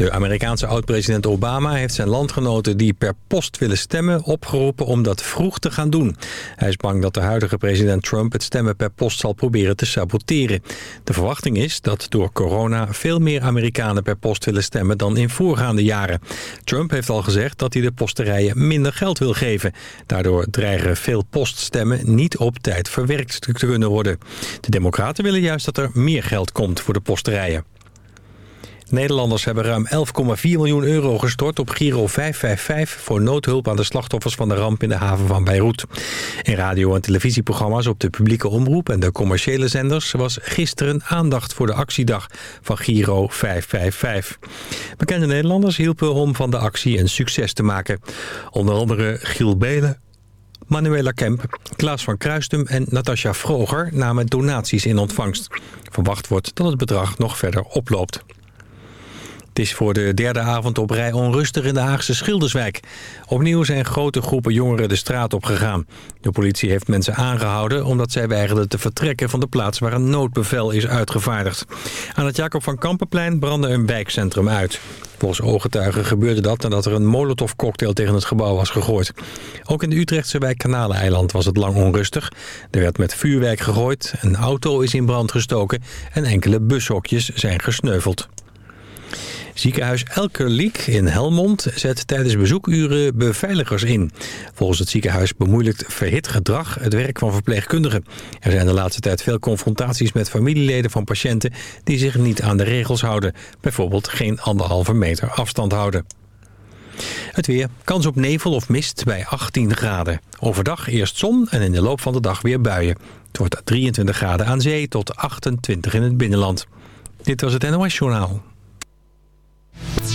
De Amerikaanse oud-president Obama heeft zijn landgenoten die per post willen stemmen opgeroepen om dat vroeg te gaan doen. Hij is bang dat de huidige president Trump het stemmen per post zal proberen te saboteren. De verwachting is dat door corona veel meer Amerikanen per post willen stemmen dan in voorgaande jaren. Trump heeft al gezegd dat hij de posterijen minder geld wil geven. Daardoor dreigen veel poststemmen niet op tijd verwerkt te kunnen worden. De democraten willen juist dat er meer geld komt voor de posterijen. Nederlanders hebben ruim 11,4 miljoen euro gestort op Giro 555... voor noodhulp aan de slachtoffers van de ramp in de haven van Beirut. In radio- en televisieprogramma's op de publieke omroep en de commerciële zenders... was gisteren aandacht voor de actiedag van Giro 555. Bekende Nederlanders hielpen om van de actie een succes te maken. Onder andere Giel Belen, Manuela Kemp, Klaas van Kruistum en Natasja Vroger namen donaties in ontvangst. Verwacht wordt dat het bedrag nog verder oploopt. Is voor de derde avond op rij onrustig in de Haagse Schilderswijk. Opnieuw zijn grote groepen jongeren de straat opgegaan. De politie heeft mensen aangehouden omdat zij weigerden te vertrekken van de plaats waar een noodbevel is uitgevaardigd. Aan het Jacob van Kampenplein brandde een wijkcentrum uit. Volgens ooggetuigen gebeurde dat nadat er een molotovcocktail tegen het gebouw was gegooid. Ook in de Utrechtse wijk Kanaleneiland was het lang onrustig. Er werd met vuurwerk gegooid, een auto is in brand gestoken en enkele bushokjes zijn gesneuveld. Ziekenhuis Elkerliek in Helmond zet tijdens bezoekuren beveiligers in. Volgens het ziekenhuis bemoeilijkt verhit gedrag het werk van verpleegkundigen. Er zijn de laatste tijd veel confrontaties met familieleden van patiënten die zich niet aan de regels houden. Bijvoorbeeld geen anderhalve meter afstand houden. Het weer. Kans op nevel of mist bij 18 graden. Overdag eerst zon en in de loop van de dag weer buien. Het wordt 23 graden aan zee tot 28 in het binnenland. Dit was het NOS Journaal.